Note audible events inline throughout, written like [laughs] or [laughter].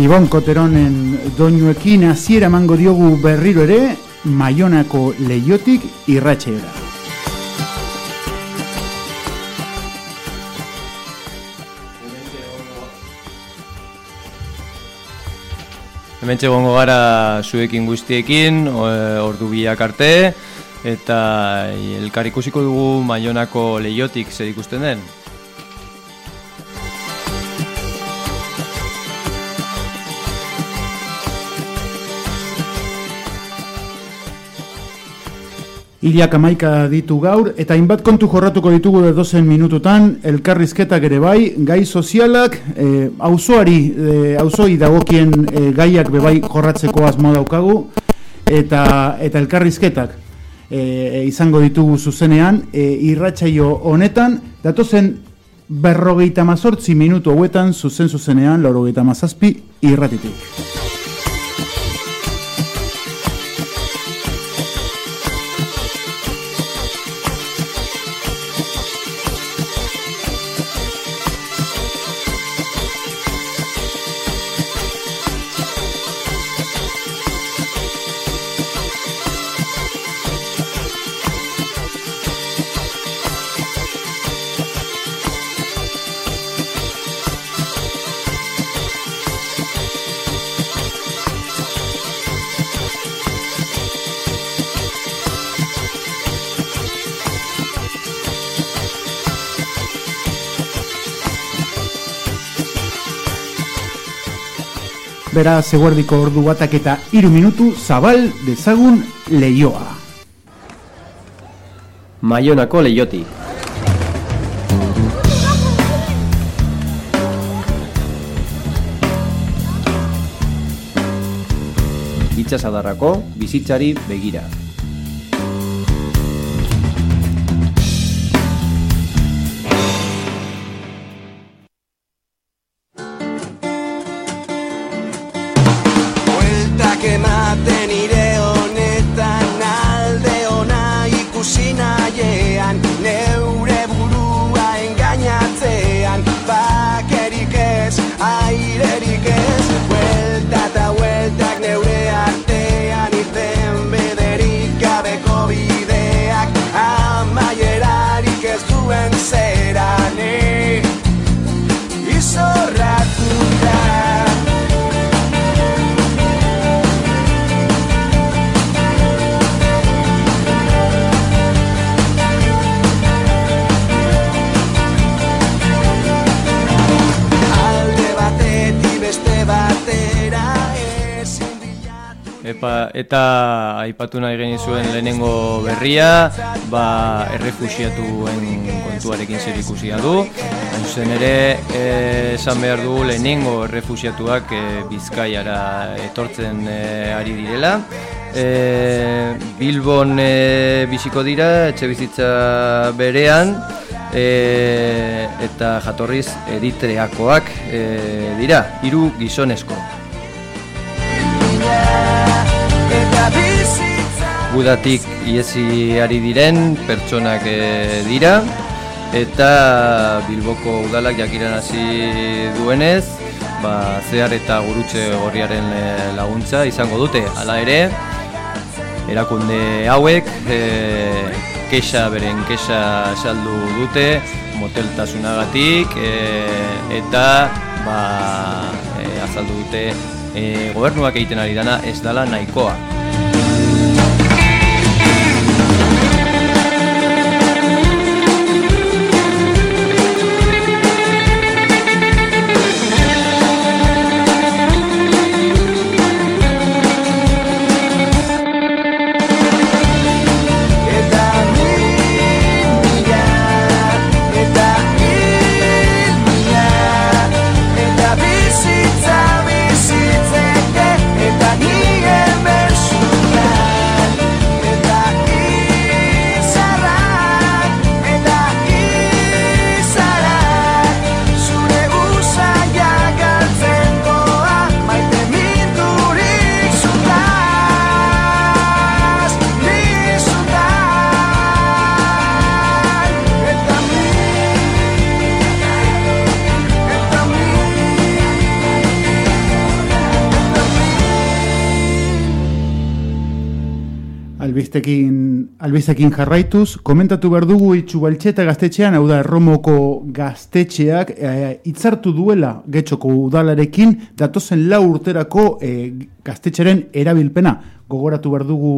Ibon Koteronen doinuekin hasiera emango diogu berriro ere Maionako leiotik irratxeera. Hemen gongo gara zuekin guztiekin, ordu biak arte, eta elkar ikusiko dugu Maionako leiotik zer ikusten den. Iliak amaika ditu gaur, eta hainbat kontu jorratuko ditugu edozen minututan, elkarrizketak ere bai, gai sozialak, e, auzoari, e, auzoi dagokien e, gaiak bebai jorratzeko asmo daukagu, eta, eta elkarrizketak e, izango ditugu zuzenean, e, irratsaio honetan, datozen berrogeita mazortzi minutu hauetan, zuzen zuzenean, laurogeita mazazpi, irratitik. Bera, zeguerdiko ordu batak eta iru minutu zabal dezagun leioa. Maionako leioti. Itxasadarrako bizitzari begira. Eta aipatu nahi genizuen lehenengo berria, ba, errefusiatuen kontuarekin zer ikusia du. Zen ere, esan behar du lehenengo errefusiatuak e, bizkaiara etortzen e, ari direla. E, Bilbon e, biziko dira, etxe bizitza berean, e, eta jatorriz eritreakoak e, dira, hiru gizonezko. Gudatik iesi ari diren pertsonak e, dira. Eta Bilboko udalak jakiran hasi duenez ba, zehar eta gurutze gorriaren e, laguntza izango dute. Hala ere erakunde hauek e, kexa beren kexa saldu dute moteltasunagatik e, eta ba, e, azaldu dute e, gobernuak egiten ari dana ez dala nahikoa albistekin, albistekin jarraituz, komentatu behar dugu itxu baltxeta gaztetxean, hau da, erromoko gaztetxeak, e, itzartu duela getxoko udalarekin, datozen lau urterako e, gaztetxeren erabilpena. Gogoratu behar dugu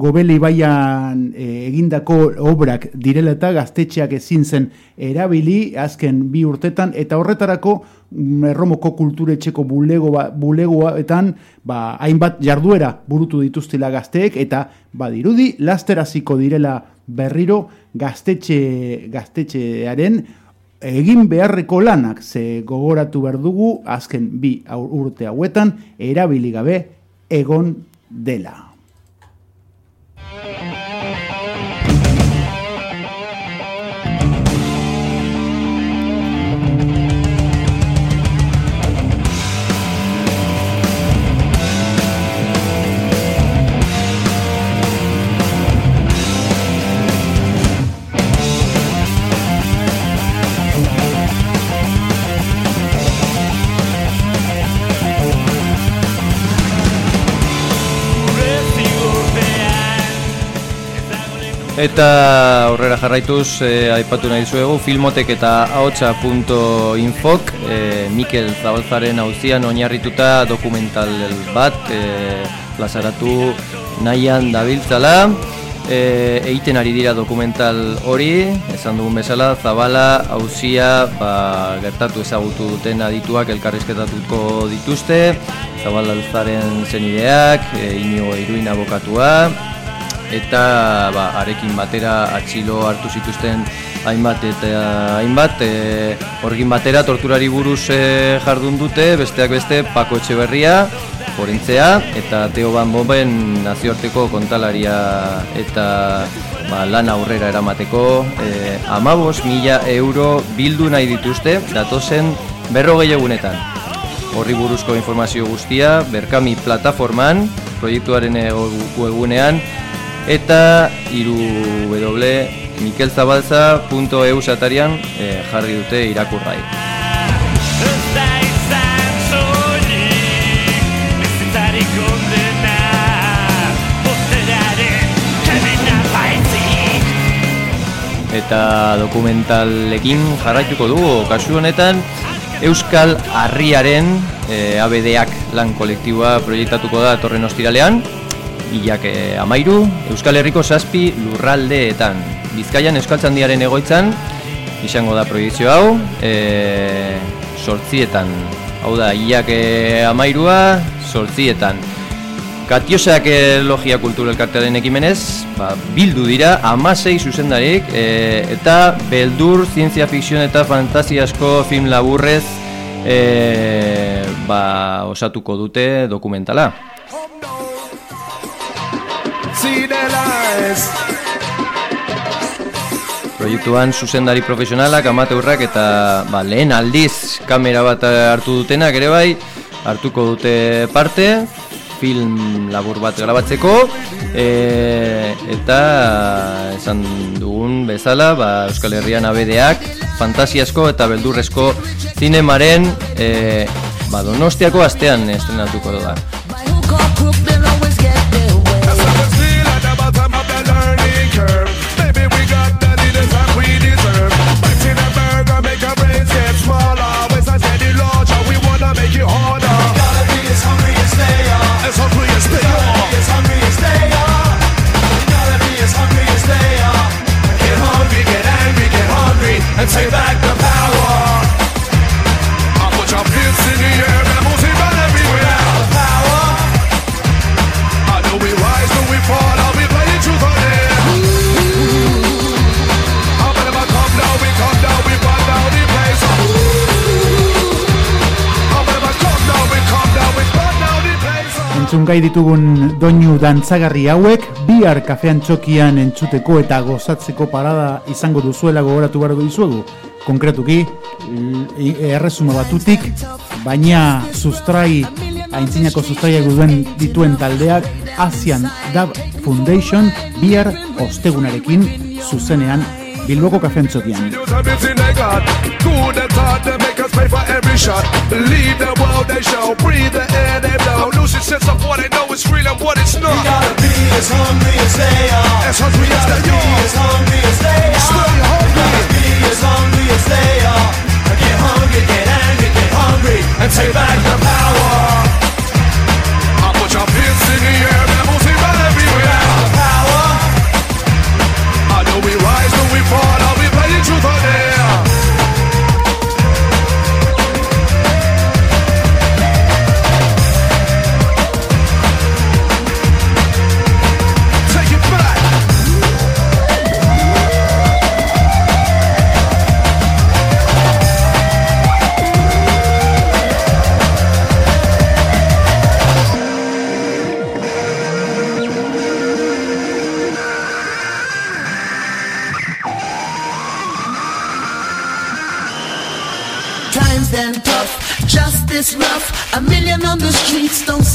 gobeli baian e, egindako obrak direla eta gaztetxeak ezin zen erabili azken bi urtetan, eta horretarako mm, erromoko kulturetxeko bulego ba, bulegoa etan ba, hainbat jarduera burutu dituztela gazteek, eta badirudi lasteraziko direla berriro gaztetxe, gaztetxearen egin beharreko lanak ze gogoratu behar dugu azken bi urte hauetan erabili gabe egon dela. Eta aurrera jarraituz, eh, aipatu nahi zuegu, filmotek eta haotxa.infok eh, Mikel Zabalzaren hauzian oinarrituta dokumental bat eh, plazaratu nahian dabiltzala. Eh, eiten ari dira dokumental hori, esan dugun bezala, Zabala hauzia ba, gertatu ezagutu duten adituak elkarrizketatuko dituzte, Zabala alzaren zenideak, eh, inigo iruin abokatua, eta ba, arekin batera atxilo hartu zituzten hainbat eta hainbat e, horgin batera torturari buruz e, jardun dute besteak beste Pako Etxeberria forentzea eta Teo Van Boben nazioarteko kontalaria eta ba, lan aurrera eramateko e, amabos mila euro bildu nahi dituzte datozen berrogei egunetan. Horri buruzko informazio guztia Berkami plataforman proiektuaren egunean eta iru w mikelzabalza.eu satarian e, jarri dute irakurrai. Eta dokumentalekin jarraituko dugu, kasu honetan Euskal Harriaren e, eh, ABDak lan kolektiboa proiektatuko da torren ostiralean hilak e, amairu, Euskal Herriko zazpi lurraldeetan. Bizkaian Euskaltzandiaren egoitzan, izango da proiezio hau, e, sortzietan. Hau da, hilak e, amairua, sortzietan. Katiosak logia kultura elkartearen ekimenez, ba, bildu dira, amasei zuzendarik, e, eta beldur, zientzia fikzion eta fantasiasko film laburrez e, ba, osatuko dute dokumentala see the lies Proiektuan zuzendari profesionalak, amateurrak eta ba, lehen aldiz kamera bat hartu dutenak ere bai hartuko dute parte film labur bat grabatzeko e, eta esan dugun bezala ba, Euskal Herrian abedeak fantasiasko eta beldurrezko zinemaren e, ba, donostiako astean estrenatuko da. And take place. Entzun gai ditugun doinu dantzagarri hauek, bihar kafean txokian entzuteko eta gozatzeko parada izango duzuela gogoratu behar dizuegu. Konkretuki, erresumo batutik, baina sustrai, haintzinako sustraiak duen dituen taldeak, Asian Dub Foundation, bihar ostegunarekin zuzenean Bilboko kafean txokian. Who'd have thought to make us pay for every shot? Leave the world they show, breathe the air they blow. Losing sense of what they know is real and what it's not. We gotta be as hungry as they are. As hungry as they Be are. as hungry as they are. Stay hungry. Be as hungry as they are. Get hungry, get angry, get hungry, and take back the power. I put your fists in the air, rebels even everywhere. The power. I know we rise, but we fall, I'll be playing truth or dare.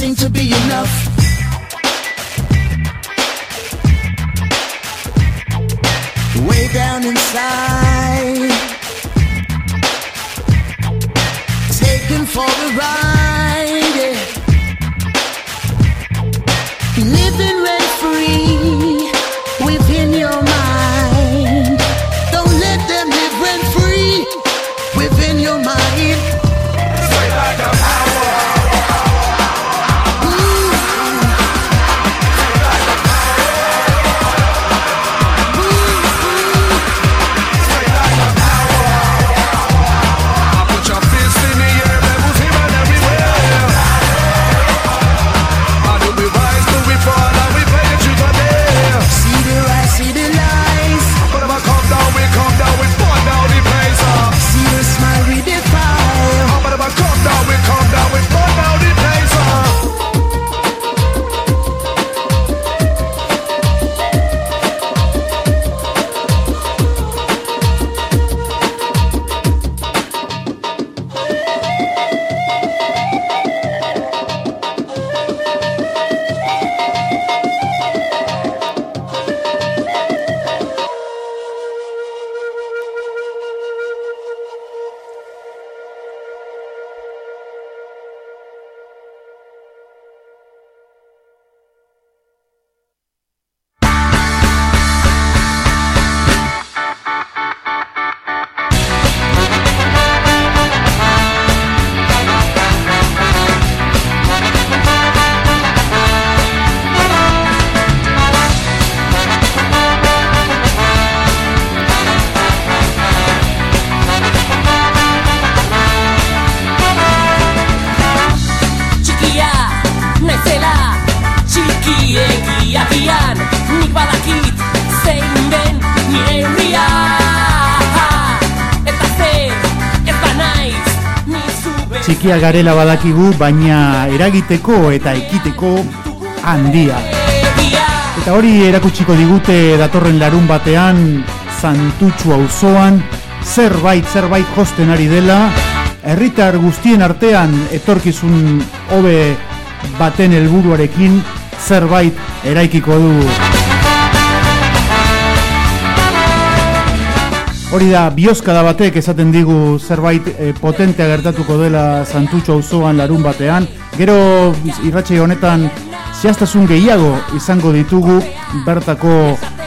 Seem to be enough. Garela badakigu, baina eragiteko eta ekiteko handia. Eta hori erakutsiko digute datorren larun batean, Santutxu auzoan zerbait, zerbait josten ari dela, herritar guztien artean etorkizun hobe baten helburuarekin zerbait eraikiko du. Hori da, bioskada batek esaten digu zerbait e, potentea gertatuko dela Santutxo auzoan larun batean. Gero irratxe honetan zehaztasun gehiago izango ditugu bertako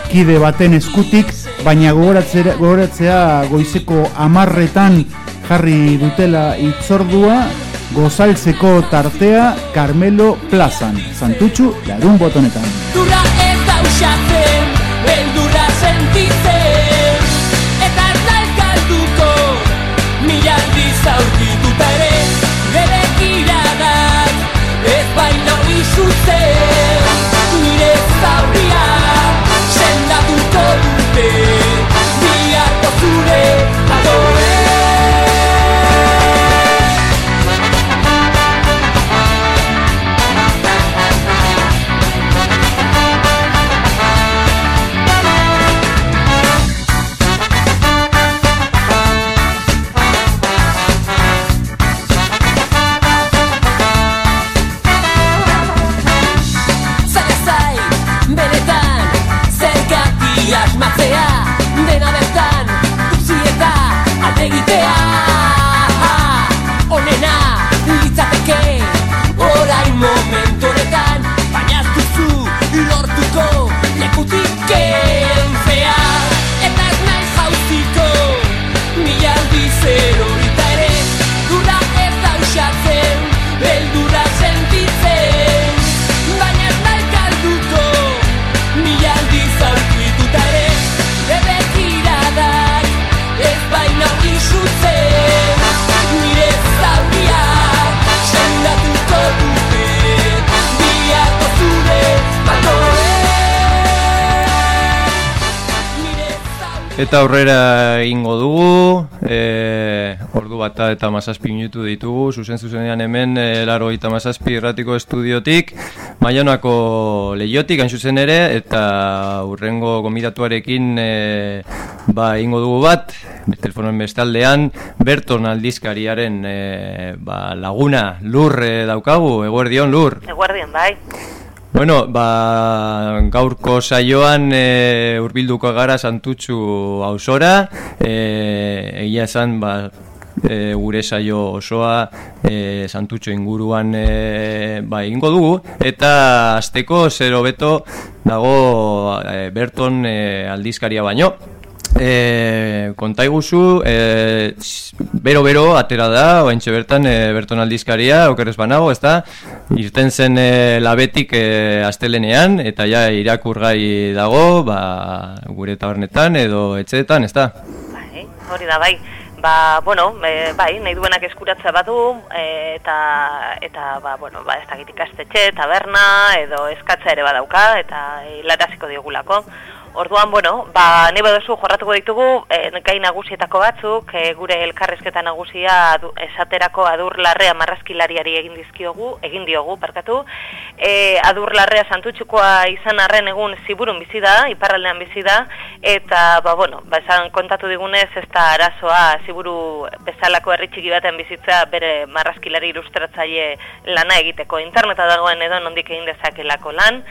kide baten eskutik, baina gogoratzea, gogoratzea goizeko amarretan jarri dutela itzordua gozaltzeko tartea Carmelo Plazan. Santutxu larun botonetan. Dura ez aurkituta ere Bere kiradak Ez baina izutzen Nire zaurria Sendatuko dute Eta aurrera egingo dugu, e, ordu bata eta mazazpi minutu ditugu, zuzen zuzenean hemen, e, laro eta mazazpi erratiko estudiotik, Maionako lehiotik, hain zuzen ere, eta urrengo gomidatuarekin e, ba, egingo dugu bat, telefonoen bestaldean, Berton aldizkariaren e, ba, laguna, lur e, daukagu, eguerdion lur. Eguerdion, bai. Bueno, ba, gaurko saioan e, urbilduko gara santutxu hausora, e, egia esan, ba, e, gure saio osoa e, santutxo inguruan e, ba, ingo dugu, eta azteko zero beto dago e, Berton e, aldizkaria baino. E, konta iguzu, e, bero-bero atera da, oaintxe bertan e, berton aldizkaria, okerrez banago, ez da? Irten zen e, labetik e, astelenean, eta ja irakurgai dago, ba, gure tabernetan edo etxeetan, ez da? Bai, hori da, bai. Ba, bueno, e, bai, nahi duenak eskuratzea badu, e, eta, eta ba, bueno, ba, ez dakit ikastetxe, taberna, edo eskatza ere badauka, eta hilaraziko diogulako. Orduan, bueno, ba, nahi baduzu jorratuko ditugu, e, gai nagusietako batzuk, e, gure elkarrezketa nagusia adu, esaterako adur larrea marrazkilariari egin dizkiogu, egin diogu, barkatu. E, adur larrea santutxukoa izan arren egun ziburun bizi da, iparraldean bizi da, eta, ba, bueno, ba, esan kontatu digunez, ez da arazoa ziburu bezalako herritxiki baten bizitza bere marrazkilari ilustratzaile lana egiteko. Interneta dagoen edo nondik egin dezakelako lan,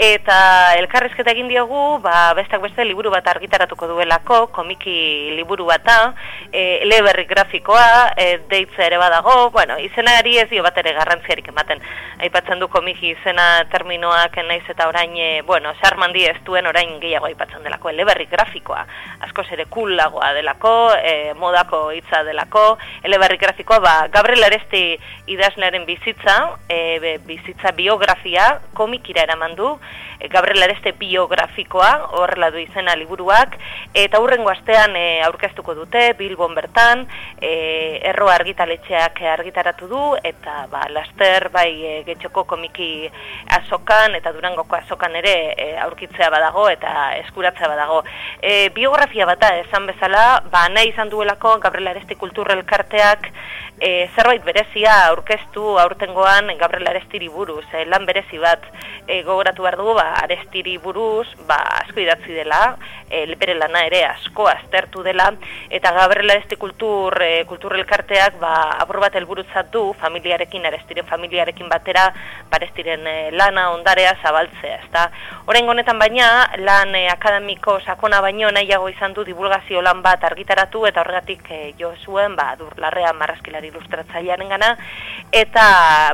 eta elkarrizketa egin diogu, ba, bestak beste liburu bat argitaratuko duelako, komiki liburu bata, e, eleberri grafikoa, e, deitza ere badago, bueno, izenari ez dio bat ere garrantziarik ematen. Aipatzen du komiki izena terminoak naiz eta orain, e, bueno, sarmandi ez duen orain gehiago aipatzen delako, eleberri grafikoa, asko ere kulagoa delako, e, modako hitza delako, eleberri grafikoa, ba, Gabriel Aresti idazlearen bizitza, e, bizitza biografia, komikira eraman du, e, Gabriel Areste biografikoa, horrela du izena liburuak, eta hurrengo astean e, aurkeztuko dute, Bilbon bertan, e, erro argitaletxeak argitaratu du, eta ba, laster bai e, getxoko komiki azokan, eta durangoko azokan ere e, aurkitzea badago, eta eskuratzea badago. E, biografia bata esan bezala, ba, nahi izan duelako Gabriel Areste kulturrelkarteak, e, zerbait berezia aurkeztu aurtengoan Gabriel Arestiri buruz, e, lan berezi bat e, gogoratu behar dugu, ba, Arestiri buruz, ba, asko idatzi dela, e, bere lana ere asko aztertu dela, eta Gabriel Aresti kultur, e, kulturrelkarteak ba, apur bat helburutzat du, familiarekin, Arestiren familiarekin batera, ba, Arestiren e, lana ondarea zabaltzea, ezta. Horen honetan baina, lan e, akademiko sakona baino nahiago izan du divulgazio lan bat argitaratu, eta horregatik e, jo zuen, ba, dur larrea marrazkilari ilustratzailearen gana, eta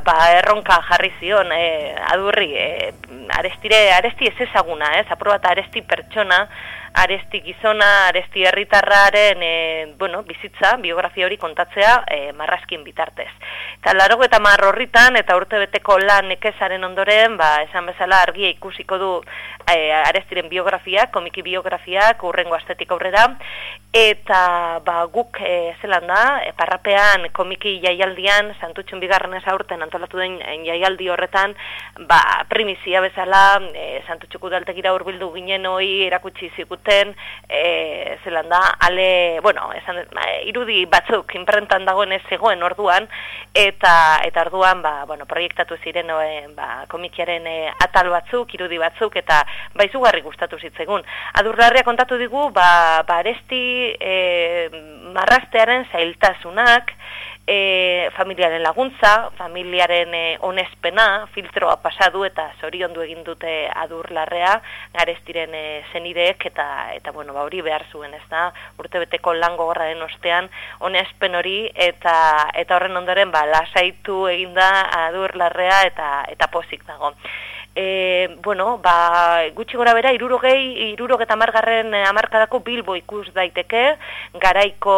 ba, erronka jarri zion, e, adurri, e, arestire, aresti ez ezaguna, ez, aprobata aresti pertsona, aresti gizona, aresti herritarraren e, bueno, bizitza, biografia hori kontatzea e, marrazkin bitartez. Eta laro eta marrorritan eta urte beteko lan nekezaren ondoren, ba, esan bezala argia ikusiko du e, arestiren biografia, komiki biografia, urrengo astetik aurrera, eta ba, guk e, zelan da, e, parrapean komiki jaialdian, santutxun bigarren ez aurten antolatu den jaialdi horretan, ba, primizia bezala, e, santutxuku daltekira urbildu ginen hoi erakutsi zikut zuten e, zelan da, ale, bueno, esan, ba, irudi batzuk inprentan dagoen ez zegoen orduan, eta eta orduan, ba, bueno, proiektatu ziren e, ba, komikiaren e, atal batzuk, irudi batzuk, eta baizugarri gustatu zitzegun. Adurlarria kontatu digu, ba, ba aresti e, marrastearen zailtasunak, e, familiaren laguntza, familiaren e, onespena, filtroa pasadu eta zorion du egin dute adurlarrea, garestiren e, zenideek eta, eta bueno, ba, hori behar zuen, ez da, urte beteko lango den ostean, onespen hori eta eta horren ondoren, ba, lasaitu eginda adurlarrea eta, eta pozik dago. E, bueno, ba, gutxi gora bera, irurogei, irurogeta margarren amarkadako bilbo ikus daiteke, garaiko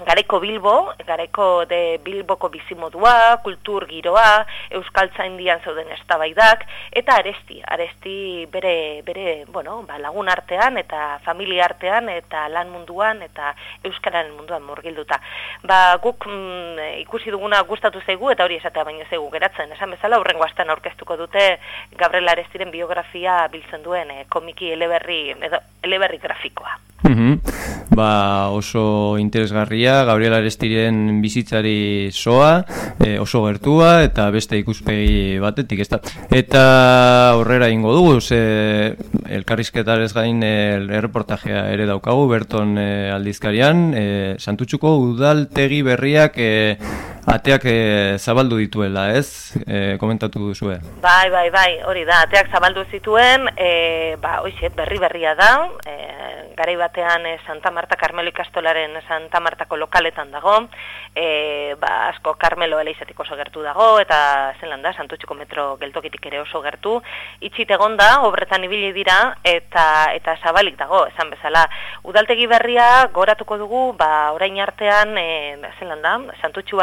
garaiko Bilbo, garaiko de Bilboko bizimodua, kultur giroa, euskaltza indian zeuden eztabaidak eta aresti, aresti bere, bere bueno, ba, lagun artean eta familia artean eta lan munduan eta euskararen munduan murgilduta. Ba, guk mm, ikusi duguna gustatu zaigu eta hori esatea baino zaigu geratzen. Esan bezala, urrengo astan aurkeztuko dute Gabriel Arestiren biografia biltzen duen eh, komiki eleberri, edo, eleberri grafikoa. Mhm. Ba, oso interesgarria, Gabriel Arestiren bizitzari soa, e, oso gertua eta beste ikuspegi batetik, ezta. Eta horrera ingo dugu, ze elkarrizketarez gain el erreportajea ere daukagu, Berton e, aldizkarian, e, Santutxuko udaltegi berriak e, ateak e, zabaldu dituela, ez? E, komentatu duzue. Bai, bai, bai, hori da, ateak zabaldu zituen, e, ba, oixe, berri berria da, e, garai batean e, Santa Marta Carmelo ikastolaren Santa Martako lokaletan dago, e, ba, asko Carmelo eleizatik oso gertu dago, eta zelan da, Santutxuko metro geltokitik ere oso gertu, itxit egon da, obretan ibili dira, eta eta zabalik dago, esan bezala. Udaltegi berria goratuko dugu, ba, orain artean, e, zelan da, Santutxu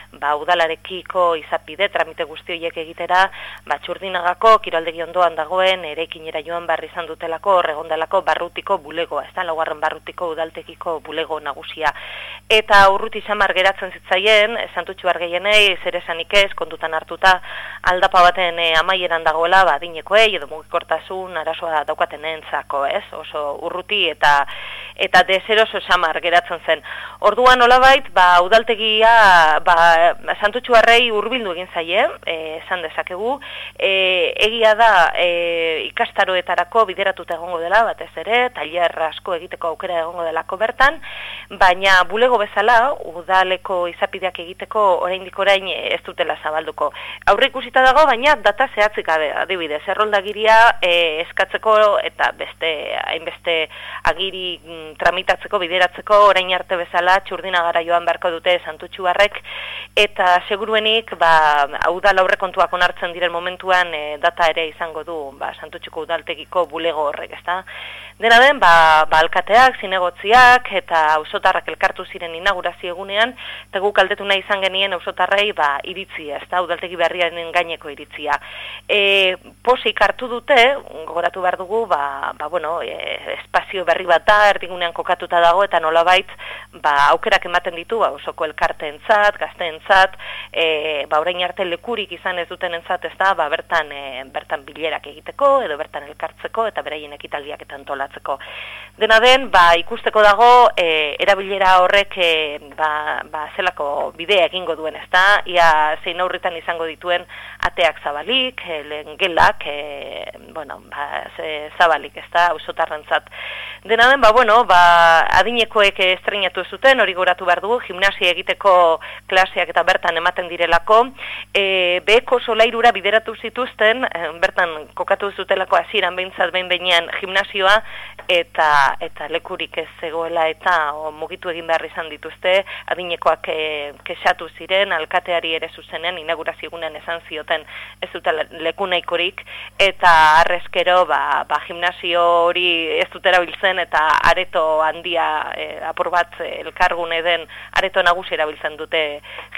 ba, udalarekiko izapide, tramite guzti horiek egitera, ba, txurdinagako, kiraldegi ondoan dagoen, erekinera joan barri izan dutelako, horregondalako barrutiko bulegoa, ez da, laugarren barrutiko udaltekiko bulego nagusia. Eta urruti samar geratzen zitzaien, santutxu argeienei, zer esanik ez, kontutan hartuta, aldapa baten e, amaieran dagoela, ba, dinekoei, edo mugikortasun, arazoa daukaten entzako, ez, oso urruti eta eta deseroso samar geratzen zen. Orduan olabait, ba, udaltegia, ba, santutxu arrei urbildu egin zaie, e, esan dezakegu, e, egia da e, ikastaroetarako bideratuta egongo dela, batez ere, tailer asko egiteko aukera egongo delako bertan, baina bulego bezala, udaleko izapideak egiteko oraindik orain ez dutela zabalduko. Aurre ikusita dago, baina data zehatzik gabe, adibidez, erroldagiria e, eskatzeko eta beste, hainbeste agiri mm, tramitatzeko, bideratzeko, orain arte bezala, txurdina gara joan beharko dute santutxu barrek, eta seguruenik, ba, hau da laurre kontuak onartzen diren momentuan, e, data ere izango du, ba, santutxuko udaltegiko bulego horrek, ezta? Dena den, ba, ba alkateak, zinegotziak eta ausotarrak elkartu ziren inaugurazio egunean, eta guk aldetu nahi izan genien ausotarrei ba, iritzia, ez da, udaltegi berriaren gaineko iritzia. E, posik hartu dute, gogoratu behar dugu, ba, ba, bueno, e, espazio berri bat da, erdigunean kokatuta dago, eta nolabait, ba, aukerak ematen ditu, ba, osoko elkarte entzat, gazte entzat, e, ba, orain arte lekurik izan ez duten entzat, ez da, ba, bertan, e, bertan bilerak egiteko, edo bertan elkartzeko, eta beraien ekitaldiak eta antolatzeko. Dena den, ba, ikusteko dago, e, erabilera horrek e, ba, ba, zelako bidea egingo duen, ezta? Ia zein aurritan izango dituen ateak zabalik, e, lehen gelak, e, bueno, ba, ze, zabalik, ezta? Usotarrentzat. Dena den, ba, bueno, ba, adinekoek estrenatu zuten, hori goratu behar dugu, gimnasia egiteko klaseak eta bertan ematen direlako, e, beheko solairura bideratu zituzten, e, bertan kokatu zutelako hasieran behintzat behin behinean gimnasioa, eta eta lekurik ez zegoela eta o, mugitu egin behar izan dituzte. Adinekoak e, kexatu ziren alkateari ere zuzenean inaugurazio egunen esan zioten ez dute leku nahikorik. Eta arrezkero ba, ba gimnasio hori ez dutera biltzen eta areto handia e, apur bat elkargune den areto nagusi erabiltzen dute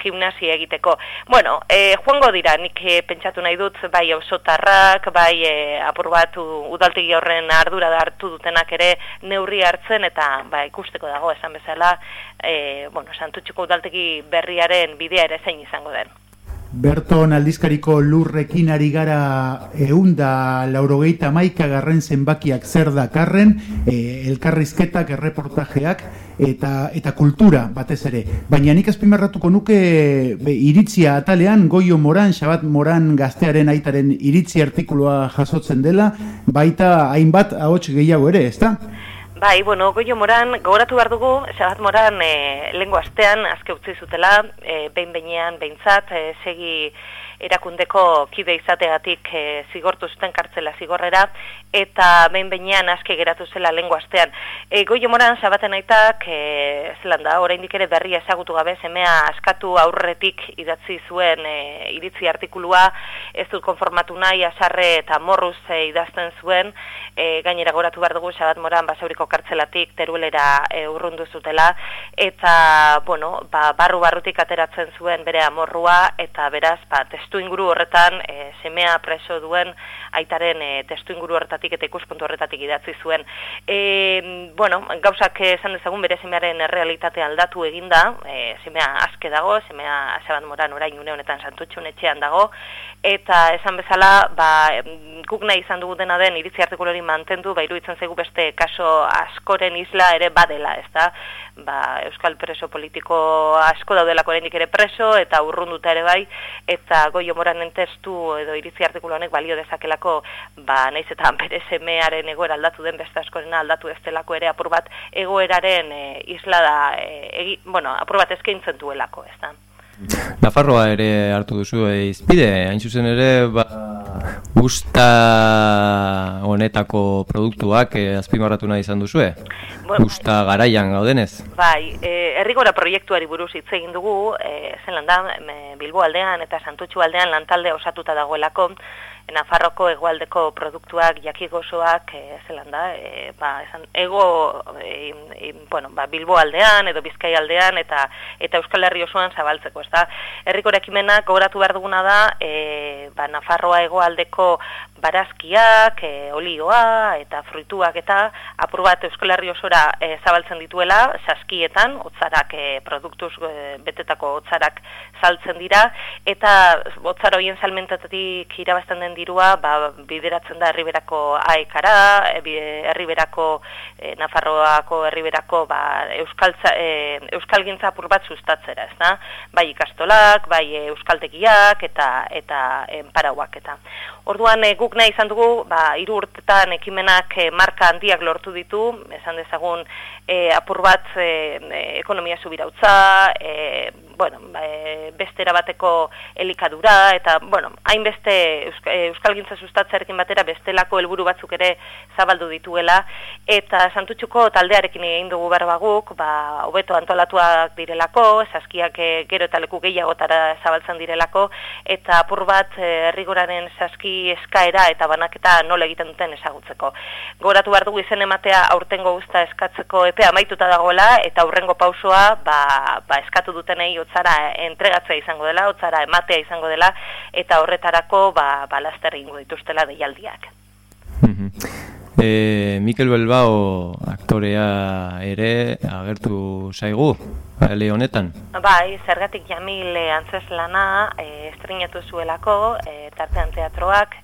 gimnasia egiteko. Bueno, e, joango dira, nik e, pentsatu nahi dut bai ausotarrak, bai e, apur bat udaltegi horren ardura da hartu dutenak ere neurri hartzen eta ba, ikusteko dago esan bezala e, bueno, santutxuko udaltegi berriaren bidea ere zein izango den. Berton aldizkariko lurrekin ari gara eunda laurogeita maika garren zenbakiak zer dakarren, e, elkarrizketak, erreportajeak eta, eta kultura batez ere. Baina nik azpimarratuko nuke be, iritzia atalean, goio moran, xabat moran gaztearen aitaren iritzi artikuloa jasotzen dela, baita hainbat ahots gehiago ere, ezta? Bai, bueno, goio moran, gogoratu behar dugu, Xabat moran e, lengo astean, azke utzi zutela, e, behin behinean behintzat, e, segi erakundeko kide izategatik e, zigortu zuten kartzela zigorrera, eta behin behinean aske geratu zela lengua astean. E, Goio moran, sabaten aitak, e, zelan da, oraindik ere berria ezagutu gabe, semea askatu aurretik idatzi zuen e, iritzi artikulua, ez dut konformatu nahi, asarre eta morruz e, idazten zuen, e, gainera goratu behar dugu, sabat moran, basauriko kartzelatik, teruelera e, urrundu zutela, eta, bueno, ba, barru barrutik ateratzen zuen bere amorrua, eta beraz, ba, testu inguru horretan e, semea preso duen aitaren e, testu inguru horretatik eta ikuspuntu horretatik idatzi zuen. E, bueno, gauzak esan dezagun bere semearen errealitate aldatu eginda, e, semea aske dago, semea azabat moran orain une honetan santutxun etxean dago, eta esan bezala, ba, guk nahi izan dugu dena den iritzi artikulori mantendu, ba, iruditzen zaigu beste kaso askoren isla ere badela, ez da? Ba, Euskal preso politiko asko daudelako oraindik ere preso, eta urrunduta ere bai, eta goio moranen testu edo iritzi artikulu honek balio dezakelako, ba, naiz eta [laughs] bere semearen egoera aldatu den beste askorena aldatu ez delako ere apur bat egoeraren e, isla da, e, egi, bueno, apur bat eskaintzen duelako, ez da? Nafarroa ere hartu duzu e, izpide, hain zuzen ere ba, usta honetako produktuak e, azpimarratu nahi izan duzue? Bueno, Usta garaian gaudenez? Bai, e, herrigora proiektuari buruz hitz egin dugu, e, zelan da, Bilbo aldean eta Santutxu aldean lantalde osatuta dagoelako, Nafarroko hegoaldeko produktuak jaki gozoak e, zelan da, e, ba, esan, ego e, e, bueno, ba, Bilbo aldean edo Bizkai aldean eta eta Euskal Herri osoan zabaltzeko, ez da. Herrikora ekimenak gogoratu behar duguna da, e, ba, Nafarroa hegoaldeko barazkiak, e, olioa eta fruituak eta apur bat Euskal Herri osora e, zabaltzen dituela, saskietan, otzarak e, produktuz e, betetako otzarak saltzen dira, eta otzar horien salmentatatik irabazten den dirua, ba, bideratzen da herriberako aekara, e, bi- herriberako e, Nafarroako herriberako ba, euskaltza, e, euskalgintza apur bat sustatzera, ez da? Bai ikastolak, bai e, euskaltegiak eta eta enparauak eta. Orduan e, guk nahi izan dugu, ba, hiru urtetan ekimenak e, marka handiak lortu ditu, esan dezagun e, apur bat e, e, ekonomia subirautza, e, bueno, ba, e, beste erabateko elikadura, eta, bueno, hainbeste eusk, e, euskalgintza sustatzearekin batera bestelako helburu batzuk ere zabaldu dituela, eta santutxuko taldearekin egin dugu barbaguk, ba, hobeto antolatuak direlako, saskiak e, gero eta leku gehiagotara zabaltzen direlako, eta apur bat e, herrigoraren saski eskaera eta banaketa nola egiten duten ezagutzeko. Gogoratu behar dugu izen ematea aurtengo guzta eskatzeko epea amaituta dagoela, eta aurrengo pausoa ba, ba eskatu dutenei otzara entregatzea izango dela, otzara ematea izango dela, eta horretarako ba, ba laster egingo dituztela deialdiak. E, Mikel Belbao aktorea ere agertu zaigu, ale honetan. Bai, zergatik Jamil eh, antzeslana eh, estrenatu zuelako, eh, tartean teatroak,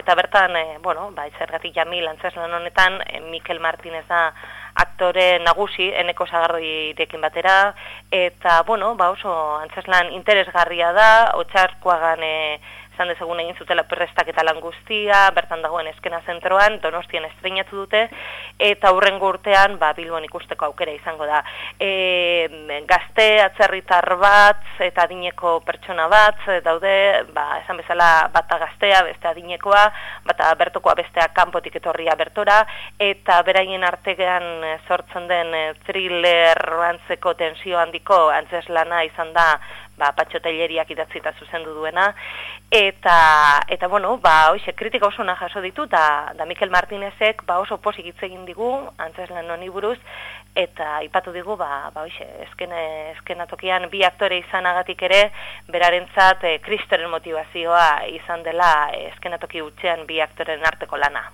eta bertan, eh, bueno, bai, zergatik Jamil antzeslan honetan, eh, Mikel Martinez da aktore nagusi, eneko sagardoirekin batera, eta, bueno, ba oso antzeslan interesgarria da, otxarkoagan eh, esan dezagun egin zutela perrestak eta lan guztia, bertan dagoen eskena zentroan, donostian estreinatu dute, eta hurrengo urtean, ba, Bilbon ikusteko aukera izango da. E, gazte, atzerritar bat, eta adineko pertsona bat, daude, ba, esan bezala, bata gaztea, beste adinekoa, bata bertokoa bestea kanpotik etorria bertora, eta beraien artean e, sortzen den e, thriller antzeko tensio handiko antzeslana izan da, ba, Patxo Taileriak idatzita zuzendu duena, eta, eta bueno, ba, hoxe, kritika oso ona jaso ditu, da, da Mikel Martinezek ba, oso posik egin digu, antzeslan honi buruz, eta ipatu digu, ba, ba hoxe, eskene, eskenatokian bi aktore izanagatik ere, berarentzat e, kristoren motivazioa izan dela e, eskenatoki utxean bi aktoren arteko lana.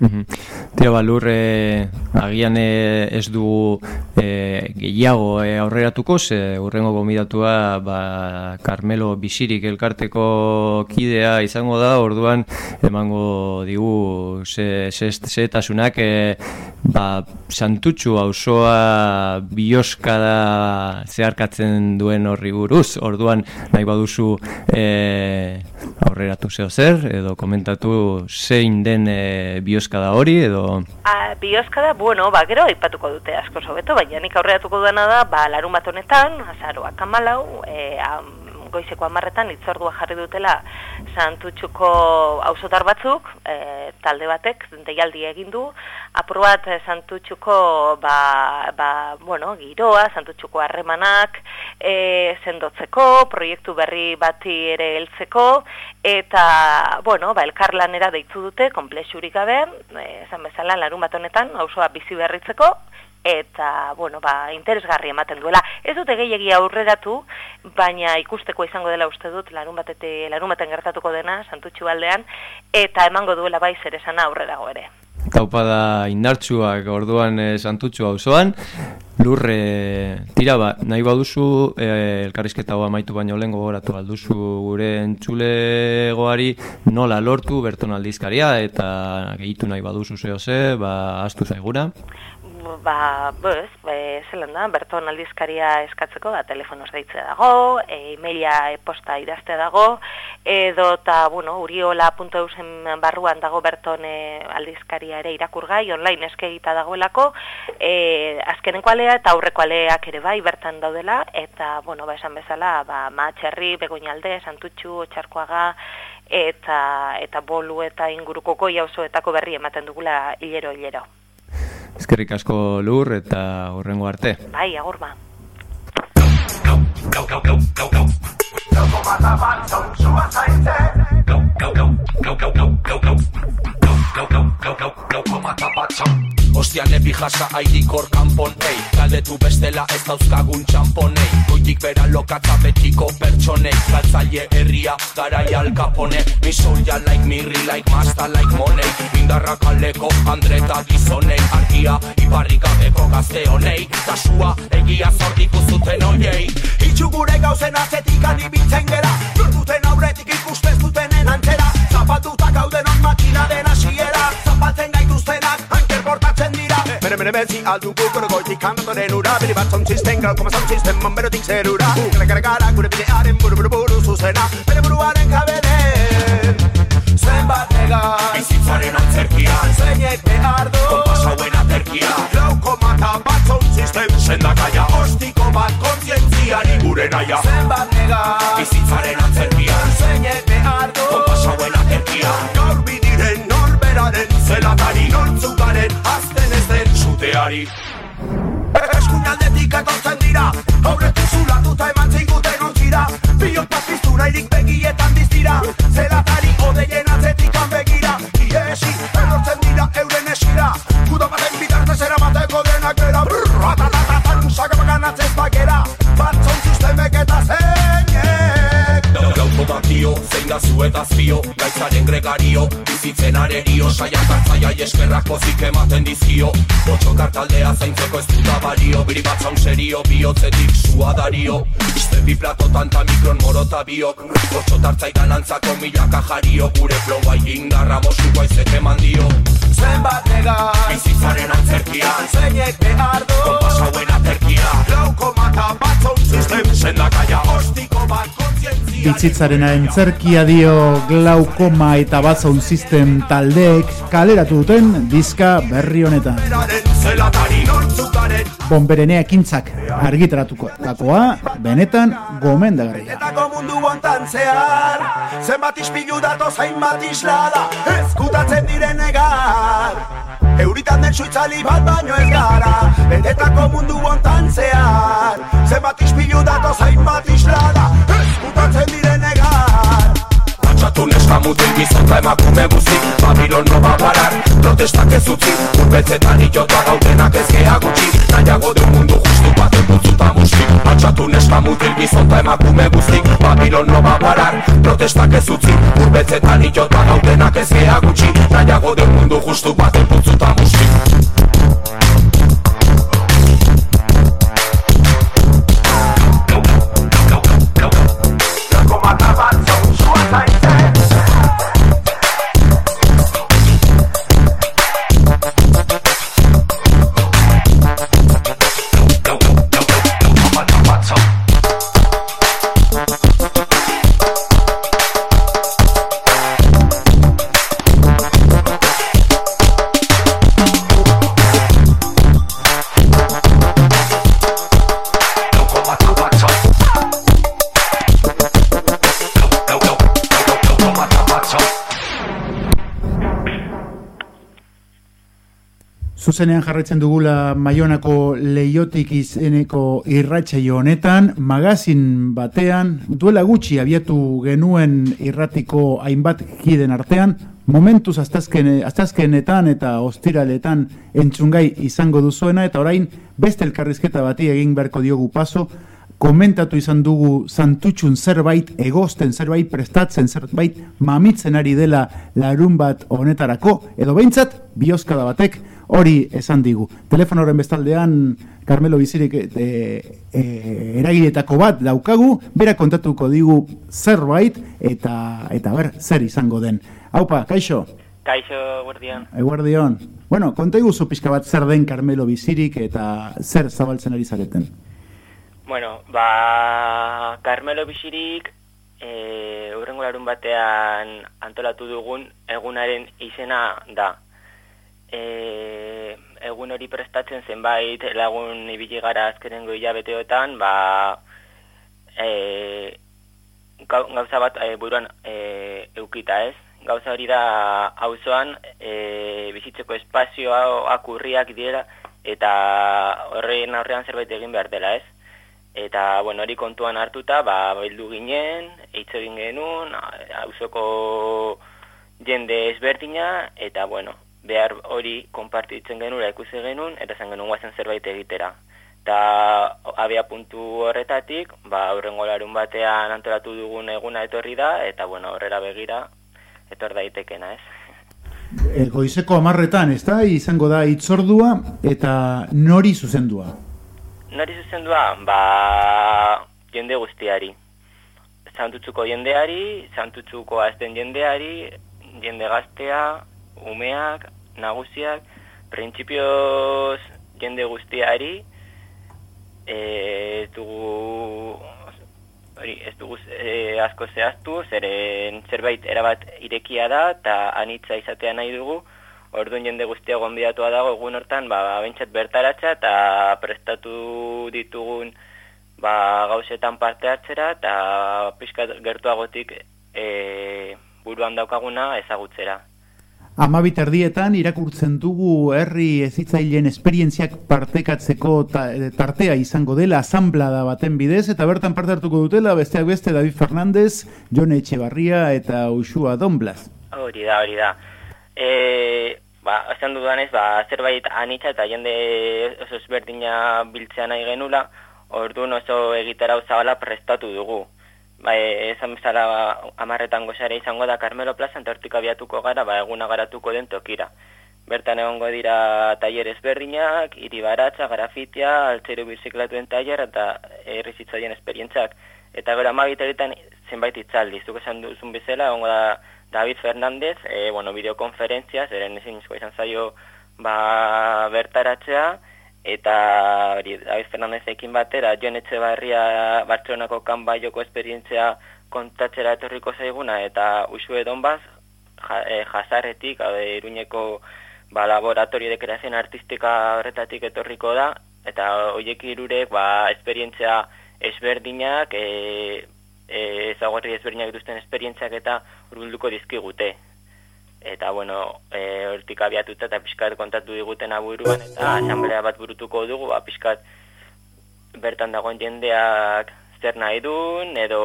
Tio balur e, agian e, ez du e, gehiago e, aurreratuko ze urrengo gomidatua ba, Carmelo Bisirik elkarteko kidea izango da. Orduan emango digu ze, ze, ze etasunak e, ba, santutxu auzoa bioska da zeharkatzen duen horri buruz. Orduan nahi baduzu e, aurreratu zeo zer edo komentatu zein den e, bioskada hori edo A, bioskada, bueno, ba, gero aipatuko dute asko sobeto, baina nik aurreatuko duena da, ba, larun bat honetan, azaroak amalau, e, am, goizeko amarretan itzordua jarri dutela santutxuko auzotar batzuk, e, talde batek, deialdi egin du, apur bat e, santutxuko, ba, ba, bueno, giroa, santutxuko harremanak, e, sendotzeko, proiektu berri bati ere heltzeko, eta, bueno, ba, elkarlanera deitu dute, komplexurik gabe, e, esan bezala, larun bat honetan, auzoa bizi berritzeko, eta, bueno, ba, interesgarri ematen duela. Ez dute gehiegi aurreratu, baina ikusteko izango dela uste dut, larun, batete, larun baten gertatuko dena, santutxu aldean, eta emango duela bai zer esana aurrerago ere. Taupada indartsuak orduan e, santutxu auzoan lurre tira ba, nahi baduzu e, elkarrizketa hau amaitu baino lehen gogoratu alduzu gure entzulegoari nola lortu berton aldizkaria eta gehitu nahi baduzu zeo ze, ba, astu zaiguna. Ba, bez, be, zelan da, berton aldizkaria eskatzeko, ba, telefonoz deitzea dago, e-maila e-posta idazte dago, edo eta, bueno, uriola.eusen barruan dago berton e, aldizkaria ere irakurgai, online eskegita dagoelako, e, azkeneko alea eta aurreko aleak ere bai bertan daudela, eta, bueno, ba, esan bezala, ba, Maatxerri, Begoñalde, Santutxu, Otxarkoaga, eta eta bolu eta inguruko goi auzoetako berri ematen dugula hilero hilero. Eskerrik asko lur eta horrengo arte. Bai, agur ba. Ostia nebi jasa aidikor kanpon ei. Galdetu bestela ez dauzkagun txamponei. Goitik bera lokatza betiko pertsonei. Galtzaile herria garai alkapone Mi soia like mirri like masta like money. Indarra kaleko andreta gizonei. Argia ibarri gabeko gazte honei. Kasua egia zordiku zuten oiei Itxu gure gauzen atzetik adibitzen gera. Duten aurretik ikustez dutenen antzera. Zapatuta gauden on makinaren Bere bere bezi aldugu gure goitik kantoren ura Biri bat son sistem gau koma son sistem Monberotik zerura Gara gara gure bidearen buru buru buru zuzena. Bere buruaren kabelen Zenbat negar Bizitzaren antzerkian Zeinek behar du Kompas hauen aterkia Lau komata bat son sistem Sendakaia. Ostiko bat kontzientziari gure naia. Zenbat negar Bizitzaren antzerkian Zeinek behar du Kompas suteari Eskuinaldetik etortzen dira Aurretik zulatuta eman ziguten ontzira Biotak piztura irik begietan diztira Zelatari bakio, zein da zuetaz bio Gaitzaren gregario, bizitzen arerio Saiak hartzaia eskerrak pozik ematen dizkio. Botxo kartaldea zaintzeko ez duta balio Biri bat serio, bihotzetik sua dario. Iste bi platotan ta mikron morota biok Botxo tartzaitan antzako milaka jario. Gure flow indarra mosuko aizek eman dio. Zenbat negar Bizitzaren antzerkian Zeinek behar du. Kompas hauen aterkia. Lauko mata bat zaun sistem Sendakaia ostiko bat Bizitzaren antzerkia dio glaukoma eta batzon system taldeek kaleratu duten diska berri honetan. Bonberenea ekintzak argitaratuko dakoa, benetan gomendagarria. Etako mundu hontan zehar Zenbat ispilu dato zainbat islada Ezkutatzen diren egar Euritan den suitzali bat baino ez gara Betetako mundu hontan zehar Zenbat ispilu dato zainbat islada Ezkutatzen diren egar Patxatu neska mutil gizonta emakume guzik Babilon no va parar, protestak ez utzi. Urbetzetan iota gaudenak ez gea gutxi. Nahiago de un mundu justu baten putzuta musik Patxatu neska mutil gizonta emakume guzik Babilon no va parar, protestak ez utzi. Urbetzetan iota gaudenak ez gea gutxi. Nahiago de un mundu justu baten putzuta musik Zuzenean jarraitzen dugula Maionako leiotik izeneko irratsaio honetan, magazin batean, duela gutxi abiatu genuen irratiko hainbat kiden artean, momentuz astazken, astazkenetan eta ostiraletan entzungai izango duzuena, eta orain beste elkarrizketa bati egin beharko diogu paso, komentatu izan dugu santutxun zerbait, egosten zerbait, prestatzen zerbait, mamitzen ari dela larun bat honetarako, edo behintzat, bioskada batek hori esan digu. Telefonoren bestaldean, Carmelo Bizirik e, e, eragiletako bat daukagu, bera kontatuko digu zerbait, eta, eta ber, zer izango den. Haupa, kaixo? Kaixo, guardian. Eguardion. Bueno, konta iguzu pixka bat zer den Carmelo bizirik eta zer zabaltzen ari zareten. Bueno, ba, Carmelo Bixirik e, urrengo larun batean antolatu dugun egunaren izena da. E, egun hori prestatzen zenbait lagun ibili gara azkenengo hilabeteotan, ba, e, gau- gauza bat e, buruan e, eukita ez. Gauza hori da auzoan e, bizitzeko espazioak urriak direla eta horren aurrean zerbait egin behar dela ez. Eta, bueno, hori kontuan hartuta, ba, bildu ginen, hitz egin genuen, a- auzoko jende ezberdina, eta, bueno, behar hori konpartitzen genuen, ikusi genuen, eta zen genuen guazen zerbait egitera. Eta abia puntu horretatik, ba, aurrengo larun batean antolatu dugun eguna etorri da, eta, bueno, horrera begira, etor daitekena, ez? Goizeko amarretan, ez da, izango da itzordua eta nori zuzendua. Nori zuzendua, ba, jende guztiari. Zantutzuko jendeari, zantutzuko azten jendeari, jende gaztea, umeak, nagusiak, printzipioz jende guztiari, e, ez dugu hori, ez dugu e, asko zehaztu, zeren zerbait erabat irekia da, eta anitza izatea nahi dugu, Orduan jende guztia gonbidatua dago egun hortan, ba, bentsat bertaratza eta prestatu ditugun ba, gauzetan parte hartzera eta pixkat gertuagotik e, buruan daukaguna ezagutzera. Amabit erdietan irakurtzen dugu herri ezitzaileen esperientziak partekatzeko ta, tartea izango dela asamblada baten bidez eta bertan parte hartuko dutela besteak beste David Fernández, Jon Etxebarria eta Uxua Donblas. Hori da, hori da. E, ba, esan dudanez, ba, zerbait anitza eta jende oso ezberdina biltzea nahi genula, orduan oso egitara zabala prestatu dugu. Ba, e, esan bezala ba, amarretan gozare izango da Carmelo Plaza, eta hortik abiatuko gara, ba, eguna garatuko den tokira. Bertan egongo dira tailer ezberdinak, hiri baratza, grafitia, altzero biziklatuen tailer eta errizitzaien esperientzak. Eta gero amabiteretan zenbait itzaldi, zuk esan duzun bezala, egongo da David Fernández, e, bueno, bideokonferentzia, zeren ezin izan zaio ba, bertaratzea, eta hori, David Fernandezekin batera, Jon Etxebarria Bartzelonako kanbaioko esperientzia kontatzera etorriko zaiguna, eta Usue Donbaz, ja, e, jazarretik, hau de, Iruñeko ba, laboratorio de creación artística horretatik etorriko da, eta horiek irurek ba, esperientzia ezberdinak, e, e, ezagorri ezberdinak dituzten esperientziak eta urbilduko dizkigute. Eta, bueno, e, hortik abiatuta eta pixkat kontatu diguten aburuan, eta asamblea bat burutuko dugu, ba, pixkat bertan dagoen jendeak zer nahi duen, edo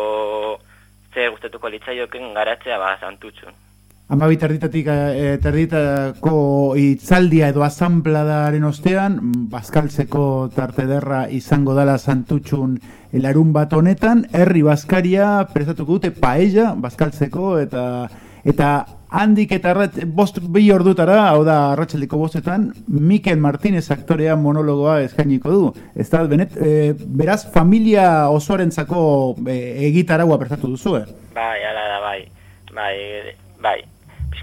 zer gustatuko litzaioken garatzea ba, santutxun. Amabit erditatik eh, erditako itzaldia edo asambladaren ostean, bazkaltzeko tarte derra izango dala santutxun larun bat honetan, herri bazkaria prestatuko dute paella bazkaltzeko eta eta handik eta arrat, bost bi ordutara, hau da arratsaldeko bostetan, Mikel Martínez aktorea monologoa eskainiko du. Ez da, benet, eh, beraz, familia osoarentzako eh, egitaragua prestatu duzu, eh? Bai, ala da, bai. Bai, bai.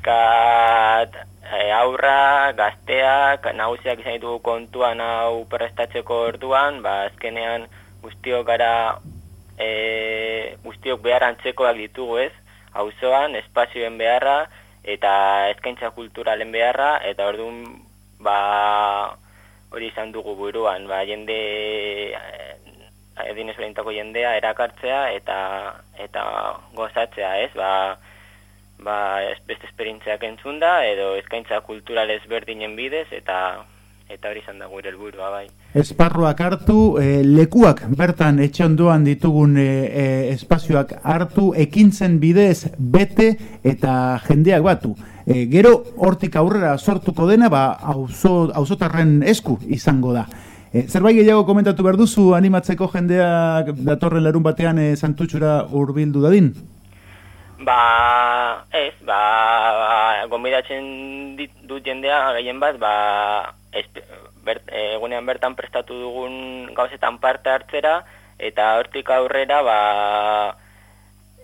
Piskat e, aurra, gazteak, nagusiak izan ditugu kontuan hau prestatzeko orduan, ba, azkenean guztiok gara, e, guztiok behar antzekoak ditugu ez, auzoan espazioen beharra, eta eskaintza kulturalen beharra, eta orduan, ba, hori izan dugu buruan, ba, jende, edin ezberdintako jendea erakartzea eta eta gozatzea, ez? Ba, ba beste esperientziak entzun da edo eskaintza kultural ezberdinen bidez eta eta hori izan da gure helburua bai. Esparruak hartu, eh, lekuak bertan etxe ondoan ditugun eh, eh, espazioak hartu, ekintzen bidez bete eta jendeak batu. Eh, gero hortik aurrera sortuko dena, ba, auzo, auzotarren esku izango da. Eh, zerbait gehiago komentatu behar duzu animatzeko jendeak datorren larun batean eh, santutxura hurbildu dadin? Ba, ez, ba, ba gonbidatzen dit, dut jendea gehien bat, ba, espe- bert, egunean bertan prestatu dugun gauzetan parte hartzera, eta hortik aurrera, ba,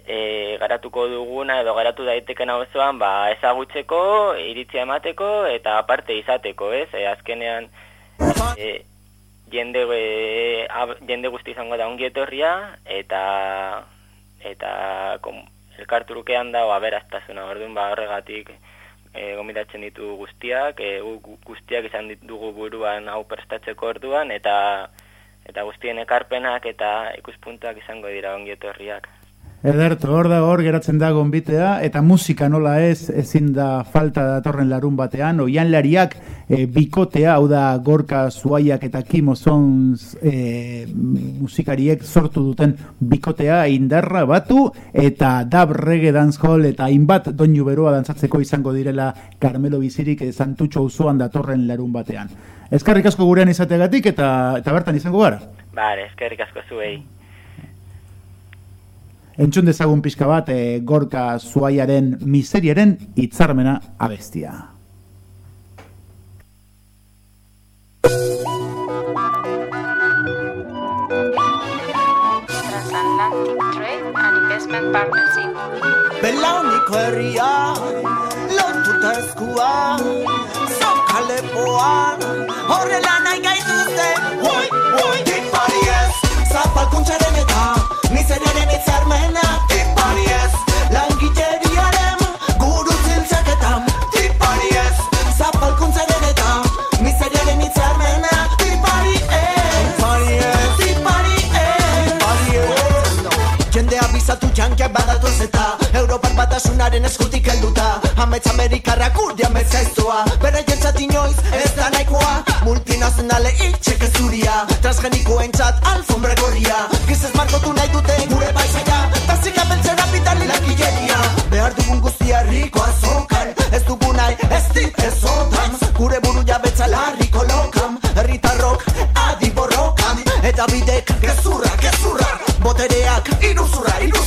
e, garatuko duguna edo garatu daiteken auzoan ba ezagutzeko, iritzia emateko eta aparte izateko, ez? E, azkenean e, jende e, ab- jende guzti izango da ongi etorria eta eta kom, elkartrukean dago aberastasuna. Orduan ba horregatik e, gomidatzen ditu guztiak, e, gu- gu- guztiak izan ditugu buruan hau prestatzeko orduan eta eta guztien ekarpenak eta ikuspuntuak izango dira ongi etorriak. Ederto, hor da hor geratzen da gonbitea, eta musika nola ez, ezin da falta datorren larun batean, oianlariak e, bikotea, hau da gorka zuaiak eta kimo zonz e, musikariek sortu duten bikotea indarra batu, eta dab reggae dancehall eta hainbat doinu beroa dantzatzeko izango direla Carmelo Bizirik e, santutxo auzoan datorren larun batean. Eskarrik asko gurean izategatik eta, eta bertan izango gara. Bale, eskerrik asko zuei. Entzun dezagun pixka bat e, gorka zuaiaren miseriaren hitzarmena abestia. Transatlantic Trade and Investment Partnership. Belauniko herria, lotuta eskua, zokalepoan, horrela nahi gaituzte, oi, oi, tipari ez, zapalkuntzaren Jendea bizatu jankia badatoz eta Europar batasunaren eskutik helduta. Amets Amerikarrak urde amets gaiztoa Bere jentzat inoiz ez da nahikoa. Multinazionale itxek ez zuria. Transgenikoen txat alfombra gorria. Gizez markotu nahi dute gure paisaia. Tazika beltzera pitali lankilleria Behar dugun guztia riko azokan. Ez dugu nahi ez dit ez otan. Gure buru jabetza larriko lokam. Herritarrok adi borrokan Eta bidek gezurra, gezurra. Botereak iruzurra, iruzurra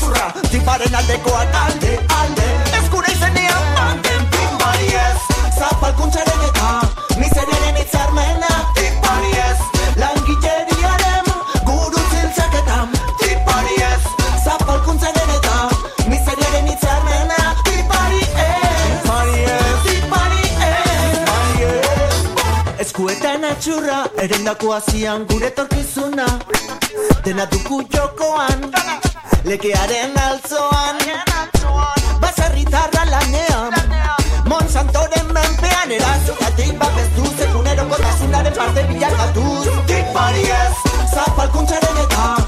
Tiparen aldekoak alde, alde. Ez gure izenean manden Tipari ez, zapalkuntzaren eta Miseriaren itzarmena Tipari ez, langileriaren Guru ziltzaketan Tipari ez, zapalkuntzaren eta Miseriaren itzarmena Tipari ez, tipari ez Tipari ez, Eskuetan atxurra, erendako hasian gure torkizuna Dena dugu jokoan, lekearen altzoan Baserritarra lanean, Monsantoren menpean Erazukatik babestu sekunero kotasunaren parte bilakatuz. Tipari ez, zapalkuntzaren eta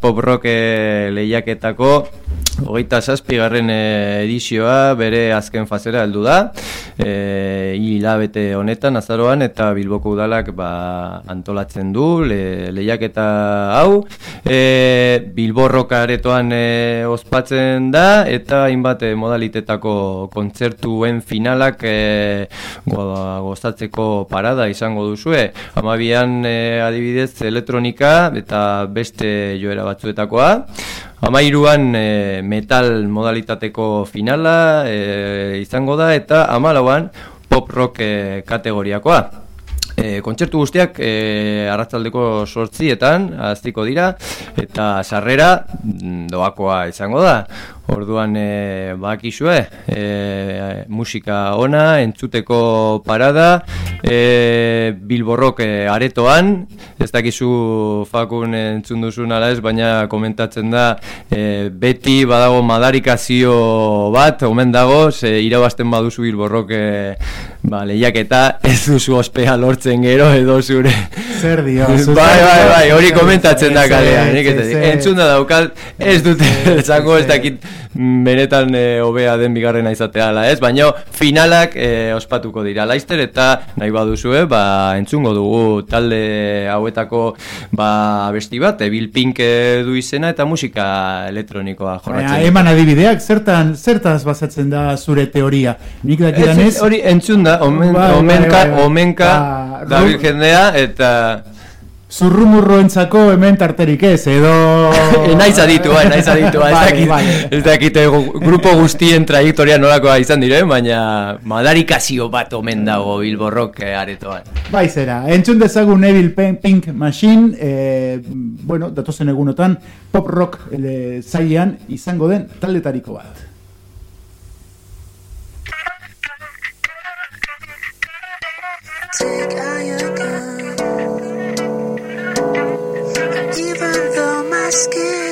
pop rock lehiaketako hogeita zazpigarren e, edizioa bere azken fazera heldu da. E, hilabete honetan azaroan eta Bilboko udalak ba, antolatzen du le, lehiaketa hau. E, Bilbo roka aretoan e, ospatzen da eta hainbat modalitetako kontzertuen finalak e, go- gozatzeko parada izango duzue. Amabian e, adibidez elektronika eta beste joera batzuetakoa Amairuan e, metal modalitateko finala e, izango da eta amalauan pop rock e, kategoriakoa. E, kontzertu guztiak e, arratzaldeko sortzietan aztiko dira eta sarrera mm, doakoa izango da. Orduan e, bakizue, e, musika ona, entzuteko parada, e, bilborrok e, aretoan, ez dakizu fakun entzun duzun ala ez, baina komentatzen da e, beti badago madarikazio bat, omen dago, ze irabazten baduzu bilborrok e, ba, lehiaketa ez duzu ospea lortzen gero edo zure Zer dio? bai, bai, bai, hori komentatzen da kalean. Entzun da daukat, ez dute esango ez dakit benetan e, hobea den bigarrena izatea ala ez, baina finalak e, ospatuko dira laizter eta nahi baduzue, ba, entzungo dugu talde hauetako ba, besti bat, Evil Pink eh, du izena eta musika elektronikoa jorratzen. Baina, eman adibideak, zertan, zertaz basatzen da zure teoria? Nik dakidanez... Ez, hori entzun da, omen, bai, omenka, bai, bai. omenka Ba, da jendea eta... Zurrumurroentzako hemen tarterik ez, edo... [laughs] E, naiz aditu, bai, naiz aditu, bai, ez dakit, ez dakit eh, gu- grupo guztien trajektoria nolakoa izan diren, baina madarikazio bat omen dago Bilborrok eh, aretoan. Bai zera, entzun dezagun Evil Pink, Machine, eh, bueno, datozen egunotan, pop rock eh, zailean izango den taldetariko bat. Take out your gun. Even though my skin.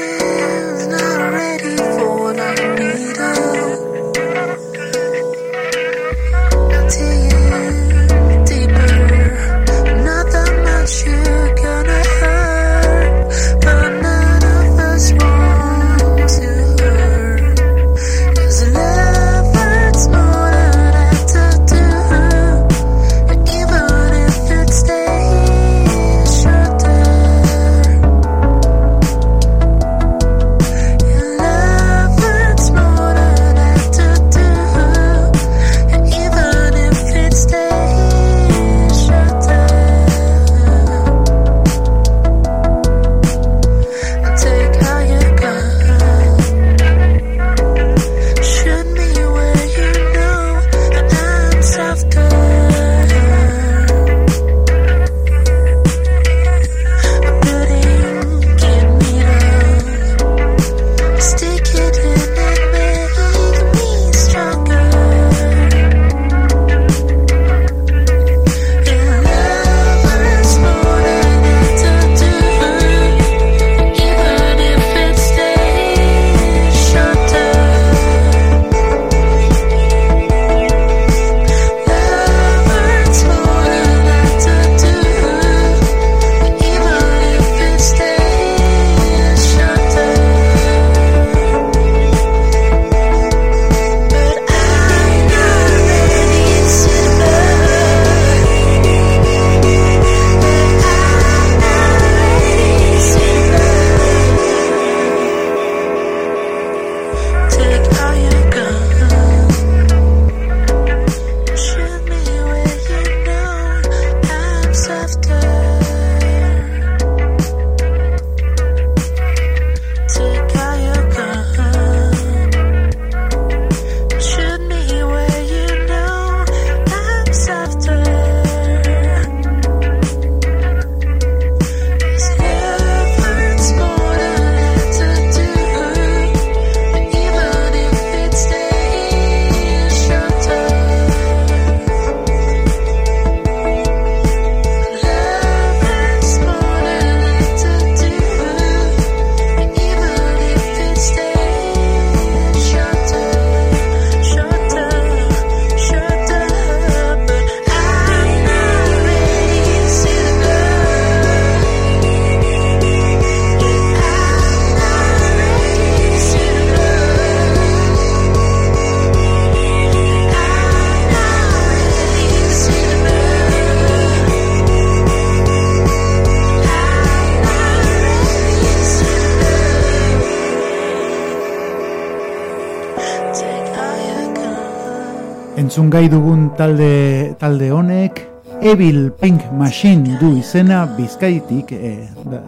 Entzun gai dugun talde, talde honek, Evil Pink Machine du izena bizkaitik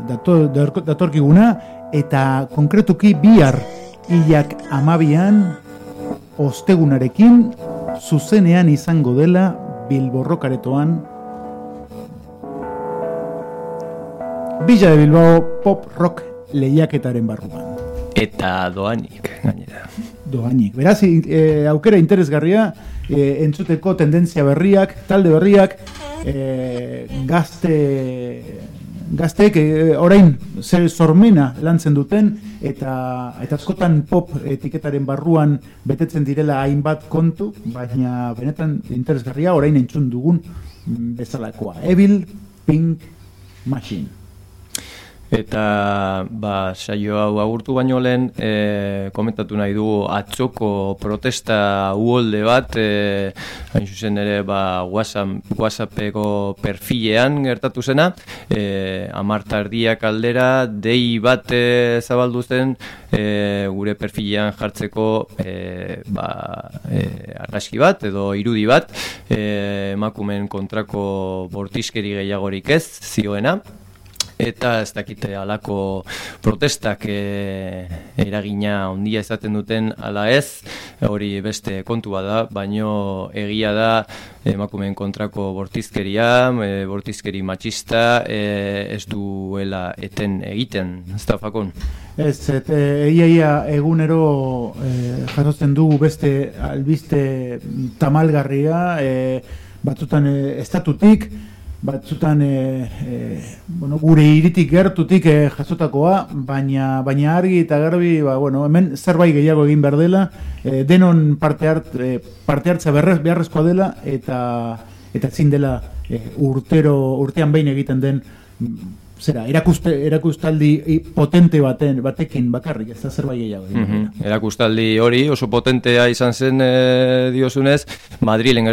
dato- dator- datorkiguna, eta konkretuki bihar hilak amabian ostegunarekin zuzenean izango dela Bilborrokaretoan Villa de Bilbao pop rock lehiaketaren barruan. Eta doanik, gainera. Doainik. Beraz, e, aukera interesgarria, e, entzuteko tendentzia berriak, talde berriak, e, gazte gazteek e, orain zer sormena lantzen duten eta eta askotan pop etiketaren barruan betetzen direla hainbat kontu, baina benetan interesgarria orain entzun dugun bezalakoa. Evil Pink Machine. Eta ba, saio hau agurtu baino lehen e, komentatu nahi dugu atzoko protesta uholde bat e, hain zuzen ere ba, WhatsApp, WhatsAppeko perfilean gertatu zena. E, amartardiak aldera dei bat e, zabaldu zen e, gure perfilean jartzeko e, ba, e, argazki bat edo irudi bat e, emakumen kontrako bortizkeri gehiagorik ez zioena eta ez dakite alako protestak e, eragina ondia izaten duten ala ez, hori beste kontua da, baino egia da emakumeen kontrako bortizkeria, e, bortizkeri matxista e, ez duela eten egiten, ez da fakon? Ez, et, e, egia ia egunero e, jasotzen dugu beste albiste tamalgarria, e, batzutan e, estatutik, batzutan e, e, bueno, gure iritik gertutik e, jasotakoa, baina baina argi eta garbi, ba, bueno, hemen zerbait gehiago egin behar dela, e, denon parte, hart, e, parte hartza berrez, beharrezkoa dela, eta eta ezin dela e, urtero, urtean behin egiten den zera, erakuste, erakustaldi potente baten, batekin bakarrik, ez da zerbait gehiago. dela. Mhm. Erakustaldi hori oso potentea izan zen e, diozunez, Madrilen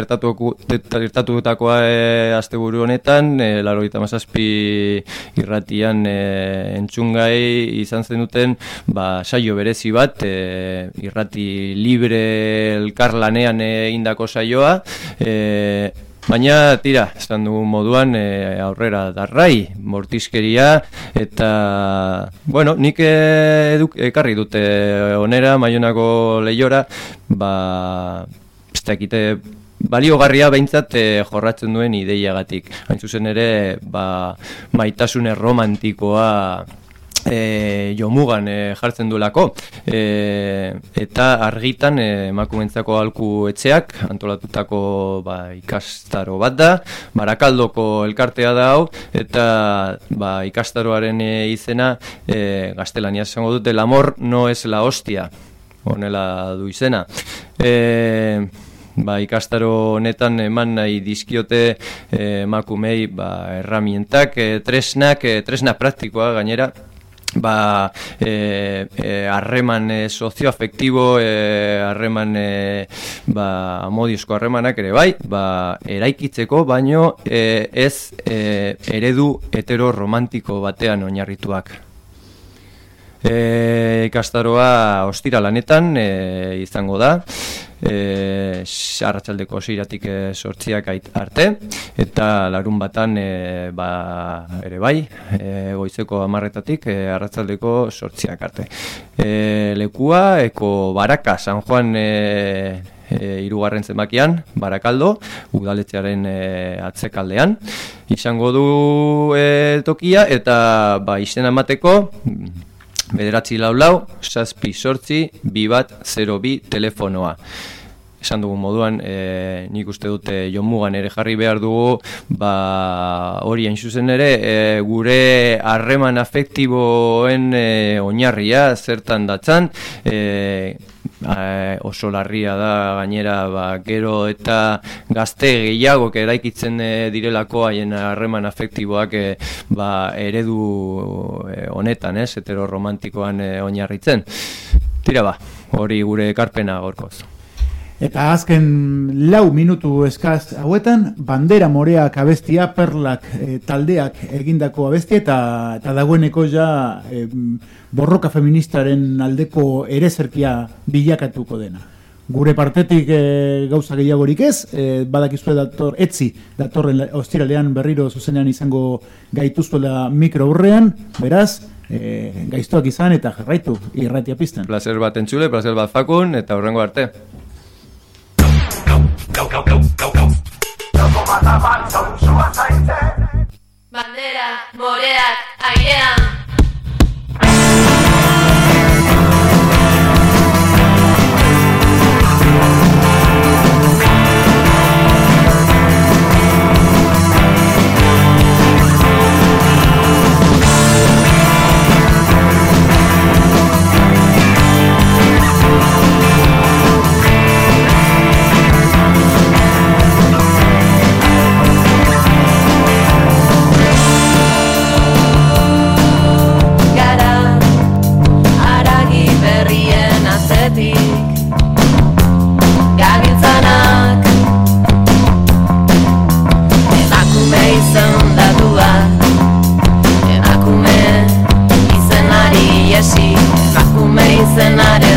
te- gertatutakoa e, asteburu honetan, e, laro mazazpi irratian e, entzungai izan zenuten ba, saio berezi bat, e, irrati libre elkarlanean egindako saioa, e, Baina, tira, esan dugun moduan e, aurrera darrai, mortizkeria, eta, bueno, nik eh, eduk, ekarri dute onera, maionako lehiora, ba, ez dakite, baliogarria behintzat e, jorratzen duen ideiagatik. Hain zuzen ere, ba, maitasune romantikoa e, jomugan e, jartzen duelako. E, eta argitan e, emakumentzako alku etxeak antolatutako ba, ikastaro bat da. Barakaldoko elkartea da hau eta ba, ikastaroaren e, izena e, gaztelania esango dute el amor no es la hostia honela du izena. E, ba, ikastaro honetan eman nahi dizkiote eh, emakumei ba, erramientak, eh, tresnak, eh, tresna praktikoa gainera, ba eh, eh, harreman eh, sozioafektibo eh, harreman eh, ba, amodiozko harremanak ere bai ba, eraikitzeko baino eh, ez eh, eredu hetero romantiko batean oinarrituak. E, ikastaroa ostira lanetan e, izango da e, arratsaldeko seiratik e, sortziak ait- arte eta larun batan e, ba, ere bai e, goizeko amarretatik e, arratsaldeko sortziak arte e, lekua eko baraka San Juan e, e, irugarren zenbakian, Barakaldo, udaletxearen e, atzekaldean. Izango du e, tokia eta ba, izena emateko bederatzi lau lau, saspi sortzi, bi bat, zero bi telefonoa. Esan dugun moduan, e, nik uste dute Jon Mugan ere jarri behar dugu, ba, hori hain zuzen ere, e, gure harreman afektiboen e, oinarria zertan datzan, e, a, oso larria da gainera ba, gero eta gazte gehiago eraikitzen e, direlako haien harreman afektiboak e, ba, eredu e, honetan, ez, heteroromantikoan e, oinarritzen. Tira ba, hori gure ekarpena gorkoz. Eta azken lau minutu eskaz hauetan, bandera moreak abestia, perlak eh, taldeak egindako abestia, eta, eta dagoeneko ja eh, borroka feministaren aldeko erezerkia bilakatuko dena. Gure partetik eh, gauza gehiagorik ez, eh, badakizue dator, etzi, datorren ostiralean berriro zuzenean izango gaituztuela mikro hurrean, beraz, eh, gaiztoak izan eta jarraitu irratia pizten. Placer bat entzule, placer bat fakun, eta horrengo arte. Bandera, moreak, airean and I do.